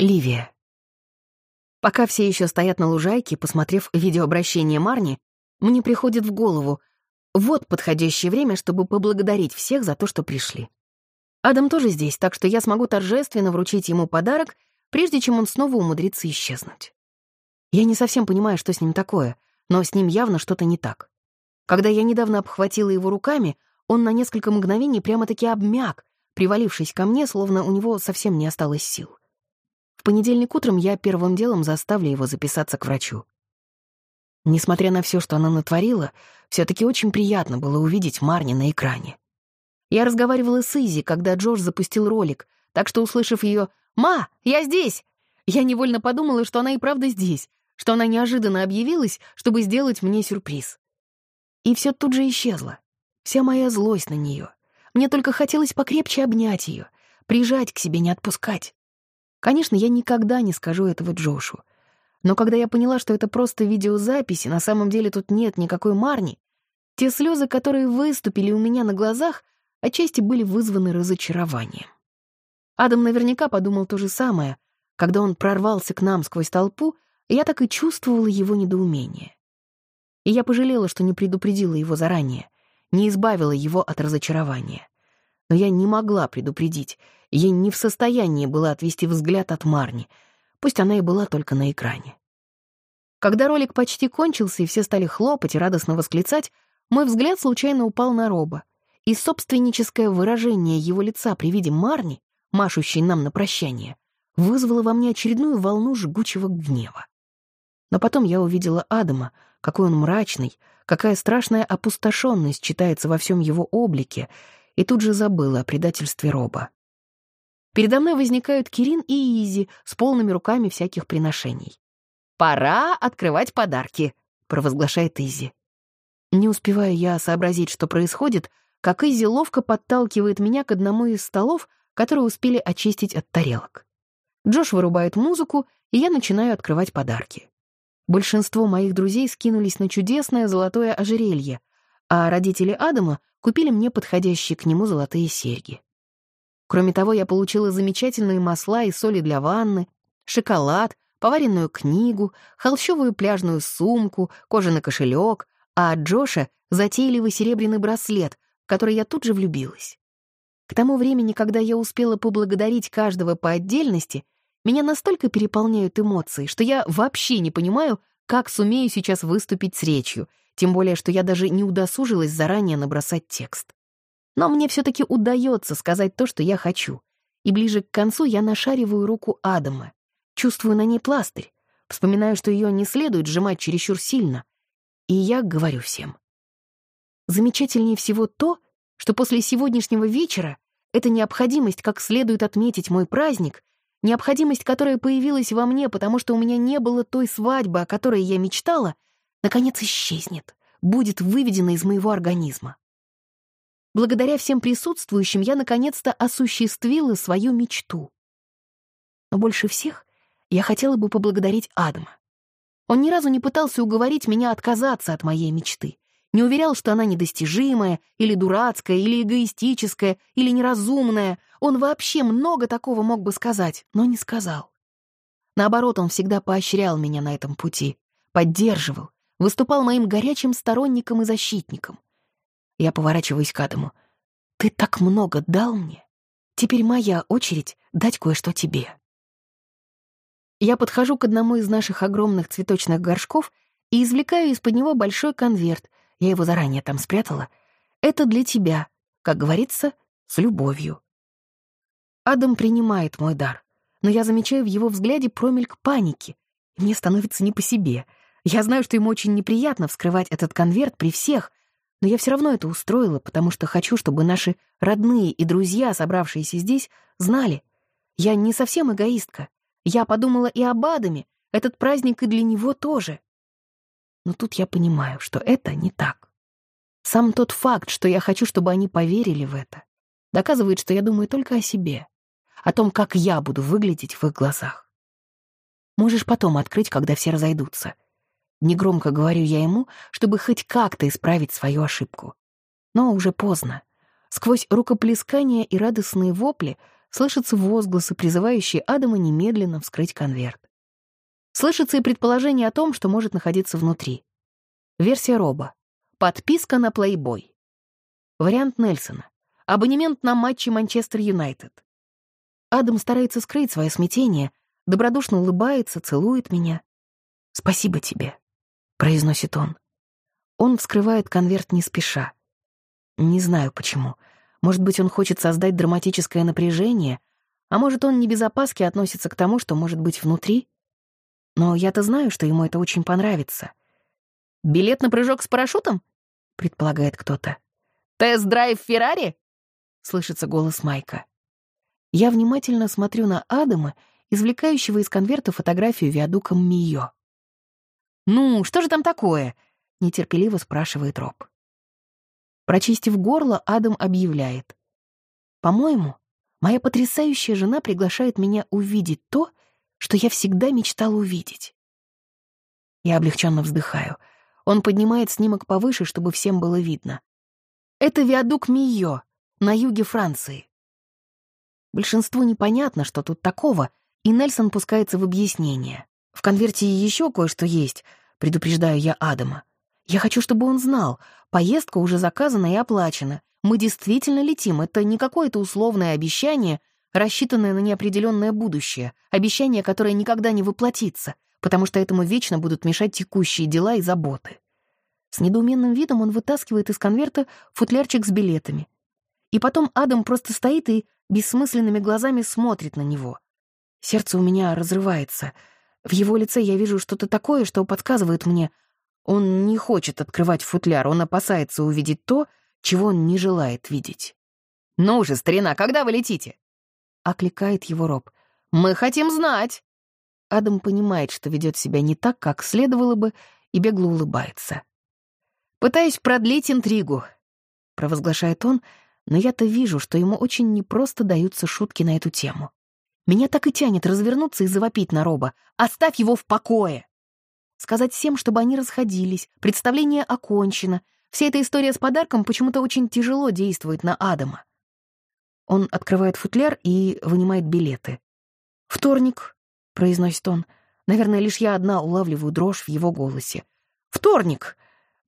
Ливия. Пока все еще стоят на лужайке, посмотрев видеообращение Марни, мне приходит в голову, вот подходящее время, чтобы поблагодарить всех за то, что пришли. Адам тоже здесь, так что я смогу торжественно вручить ему подарок, прежде чем он снова умудрится исчезнуть. Я не совсем понимаю, что с ним такое, но с ним явно что-то не так. Когда я недавно обхватила его руками, он на несколько мгновений прямо-таки обмяк, привалившись ко мне, словно у него совсем не осталось сил. В понедельник утром я первым делом заставлю его записаться к врачу. Несмотря на все, что она натворила, все таки очень приятно было увидеть Марни на экране. Я разговаривала с Изи, когда Джош запустил ролик, так что, услышав ее «Ма, я здесь!», я невольно подумала, что она и правда здесь, что она неожиданно объявилась, чтобы сделать мне сюрприз. И все тут же исчезло. Вся моя злость на нее. Мне только хотелось покрепче обнять ее, прижать к себе, не отпускать. Конечно, я никогда не скажу этого Джошу. Но когда я поняла, что это просто видеозапись, и на самом деле тут нет никакой Марни, те слезы, которые выступили у меня на глазах, отчасти были вызваны разочарованием. Адам наверняка подумал то же самое. Когда он прорвался к нам сквозь толпу, я так и чувствовала его недоумение. И я пожалела, что не предупредила его заранее, не избавила его от разочарования. Но я не могла предупредить, я не в состоянии была отвести взгляд от Марни, пусть она и была только на экране. Когда ролик почти кончился и все стали хлопать и радостно восклицать, мой взгляд случайно упал на Роба, и собственническое выражение его лица при виде Марни, машущей нам на прощание, вызвало во мне очередную волну жгучего гнева. Но потом я увидела Адама, какой он мрачный, какая страшная опустошенность читается во всем его облике, и тут же забыла о предательстве Роба. Передо мной возникают Кирин и Изи с полными руками всяких приношений. «Пора открывать подарки», — провозглашает Изи. Не успеваю я сообразить, что происходит, как Изи ловко подталкивает меня к одному из столов, которые успели очистить от тарелок. Джош вырубает музыку, и я начинаю открывать подарки. Большинство моих друзей скинулись на чудесное золотое ожерелье, а родители Адама купили мне подходящие к нему золотые серьги. Кроме того, я получила замечательные масла и соли для ванны, шоколад, поваренную книгу, холщовую пляжную сумку, кожаный кошелек, а от Джоша — затейливый серебряный браслет, в который я тут же влюбилась. К тому времени, когда я успела поблагодарить каждого по отдельности, меня настолько переполняют эмоции, что я вообще не понимаю, как сумею сейчас выступить с речью, тем более, что я даже не удосужилась заранее набросать текст. Но мне все-таки удается сказать то, что я хочу. И ближе к концу я нашариваю руку Адама. Чувствую на ней пластырь. Вспоминаю, что ее не следует сжимать чересчур сильно. И я говорю всем. Замечательнее всего то, что после сегодняшнего вечера эта необходимость как следует отметить мой праздник, необходимость, которая появилась во мне, потому что у меня не было той свадьбы, о которой я мечтала, наконец исчезнет, будет выведена из моего организма. Благодаря всем присутствующим я наконец-то осуществила свою мечту. Но больше всех я хотела бы поблагодарить Адама. Он ни разу не пытался уговорить меня отказаться от моей мечты, не уверял, что она недостижимая, или дурацкая, или эгоистическая, или неразумная. Он вообще много такого мог бы сказать, но не сказал. Наоборот, он всегда поощрял меня на этом пути, поддерживал, выступал моим горячим сторонником и защитником — я поворачиваюсь к Адаму. «Ты так много дал мне. Теперь моя очередь дать кое-что тебе». Я подхожу к одному из наших огромных цветочных горшков и извлекаю из-под него большой конверт. Я его заранее там спрятала. Это для тебя, как говорится, с любовью. Адам принимает мой дар, но я замечаю в его взгляде промельк паники. Мне становится не по себе. Я знаю, что ему очень неприятно вскрывать этот конверт при всех, но я все равно это устроила, потому что хочу, чтобы наши родные и друзья, собравшиеся здесь, знали. Я не совсем эгоистка. Я подумала и об Адаме. Этот праздник и для него тоже. Но тут я понимаю, что это не так. Сам тот факт, что я хочу, чтобы они поверили в это, доказывает, что я думаю только о себе, о том, как я буду выглядеть в их глазах. Можешь потом открыть, когда все разойдутся. Негромко говорю я ему, чтобы хоть как-то исправить свою ошибку. Но уже поздно. Сквозь рукоплескания и радостные вопли слышатся возгласы, призывающие Адама немедленно вскрыть конверт. Слышится и предположение о том, что может находиться внутри. Версия Роба. Подписка на Playboy. Вариант Нельсона. Абонемент на матчи Манчестер Юнайтед. Адам старается скрыть свое смятение, добродушно улыбается, целует меня. «Спасибо тебе», — произносит он. Он вскрывает конверт не спеша. Не знаю почему. Может быть, он хочет создать драматическое напряжение, а может, он не без опаски относится к тому, что может быть внутри. Но я-то знаю, что ему это очень понравится. «Билет на прыжок с парашютом?» — предполагает кто-то. «Тест-драйв Феррари?» — слышится голос Майка. Я внимательно смотрю на Адама, извлекающего из конверта фотографию виадуком Мио. «Ну, что же там такое?» — нетерпеливо спрашивает Роб. Прочистив горло, Адам объявляет. «По-моему, моя потрясающая жена приглашает меня увидеть то, что я всегда мечтала увидеть». Я облегченно вздыхаю. Он поднимает снимок повыше, чтобы всем было видно. Это виадук Мио на юге Франции. Большинству непонятно, что тут такого, и Нельсон пускается в объяснение. В конверте еще кое-что есть, предупреждаю я Адама. Я хочу, чтобы он знал, поездка уже заказана и оплачена. Мы действительно летим, это не какое-то условное обещание, рассчитанное на неопределенное будущее, обещание, которое никогда не воплотится, потому что этому вечно будут мешать текущие дела и заботы. С недоуменным видом он вытаскивает из конверта футлярчик с билетами. И потом Адам просто стоит и бессмысленными глазами смотрит на него. Сердце у меня разрывается. В его лице я вижу что-то такое, что подсказывает мне. Он не хочет открывать футляр, он опасается увидеть то, чего он не желает видеть. «Ну же, старина, когда вы летите?» — окликает его Роб. «Мы хотим знать!» Адам понимает, что ведет себя не так, как следовало бы, и бегло улыбается. «Пытаюсь продлить интригу», — провозглашает он, но я-то вижу, что ему очень непросто даются шутки на эту тему. Меня так и тянет развернуться и завопить на Роба. «Оставь его в покое!» Сказать всем, чтобы они расходились, представление окончено. Вся эта история с подарком почему-то очень тяжело действует на Адама. Он открывает футляр и вынимает билеты. «Вторник», — произносит он. Наверное, лишь я одна улавливаю дрожь в его голосе. «Вторник!»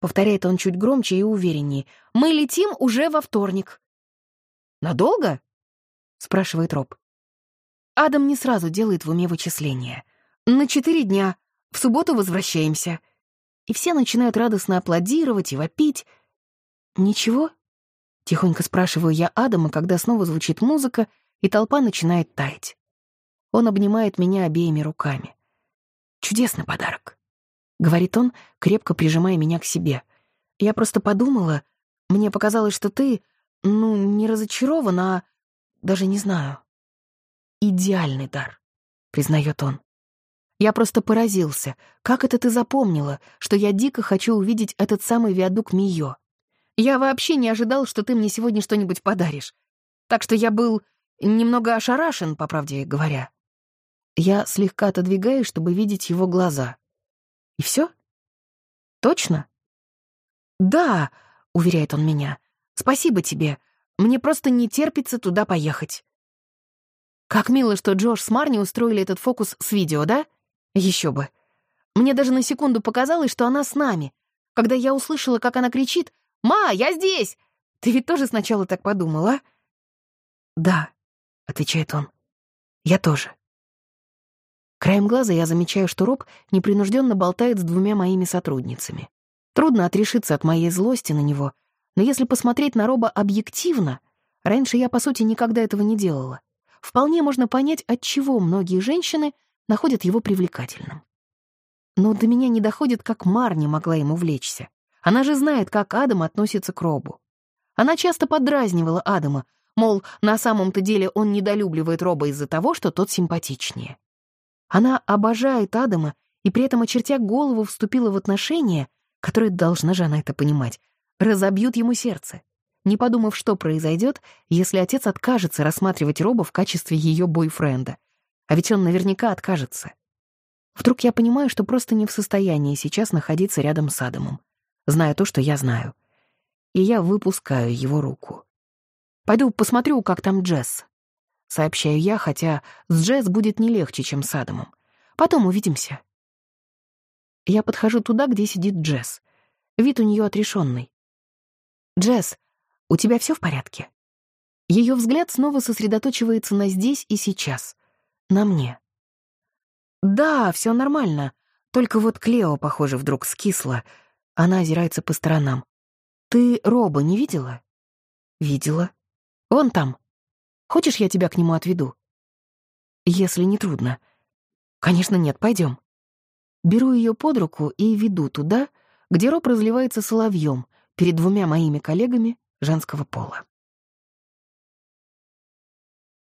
Повторяет он чуть громче и увереннее. «Мы летим уже во вторник». «Надолго?» — спрашивает Роб. Адам не сразу делает в уме вычисления. «На четыре дня. В субботу возвращаемся». И все начинают радостно аплодировать и вопить. «Ничего?» — тихонько спрашиваю я Адама, когда снова звучит музыка, и толпа начинает таять. Он обнимает меня обеими руками. «Чудесный подарок». — говорит он, крепко прижимая меня к себе. «Я просто подумала, мне показалось, что ты, ну, не разочарован, а даже не знаю. Идеальный дар», — признает он. «Я просто поразился. Как это ты запомнила, что я дико хочу увидеть этот самый виадук Мио? Я вообще не ожидал, что ты мне сегодня что-нибудь подаришь. Так что я был немного ошарашен, по правде говоря». Я слегка отодвигаюсь, чтобы видеть его глаза — и все? Точно? Да, уверяет он меня. Спасибо тебе. Мне просто не терпится туда поехать. Как мило, что Джош с Марни устроили этот фокус с видео, да? Еще бы. Мне даже на секунду показалось, что она с нами. Когда я услышала, как она кричит «Ма, я здесь!» Ты ведь тоже сначала так подумала? «Да», — отвечает он. «Я тоже». Краем глаза я замечаю, что Роб непринужденно болтает с двумя моими сотрудницами. Трудно отрешиться от моей злости на него, но если посмотреть на Роба объективно, раньше я, по сути, никогда этого не делала, вполне можно понять, от чего многие женщины находят его привлекательным. Но до меня не доходит, как Марни могла ему влечься. Она же знает, как Адам относится к Робу. Она часто подразнивала Адама, мол, на самом-то деле он недолюбливает Роба из-за того, что тот симпатичнее. Она обожает Адама и при этом, очертя голову, вступила в отношения, которые, должна же она это понимать, разобьют ему сердце, не подумав, что произойдет, если отец откажется рассматривать Роба в качестве ее бойфренда. А ведь он наверняка откажется. Вдруг я понимаю, что просто не в состоянии сейчас находиться рядом с Адамом, зная то, что я знаю. И я выпускаю его руку. Пойду посмотрю, как там Джесс. сообщаю я, хотя с Джесс будет не легче, чем с Адамом. Потом увидимся. Я подхожу туда, где сидит Джесс. Вид у нее отрешенный. «Джесс, у тебя все в порядке?» Ее взгляд снова сосредоточивается на здесь и сейчас. На мне. «Да, все нормально. Только вот Клео, похоже, вдруг скисла. Она озирается по сторонам. Ты Роба не видела?» «Видела. Он там. Хочешь, я тебя к нему отведу?» «Если не трудно». «Конечно нет, пойдем. Беру ее под руку и веду туда, где Роб разливается соловьем перед двумя моими коллегами женского пола.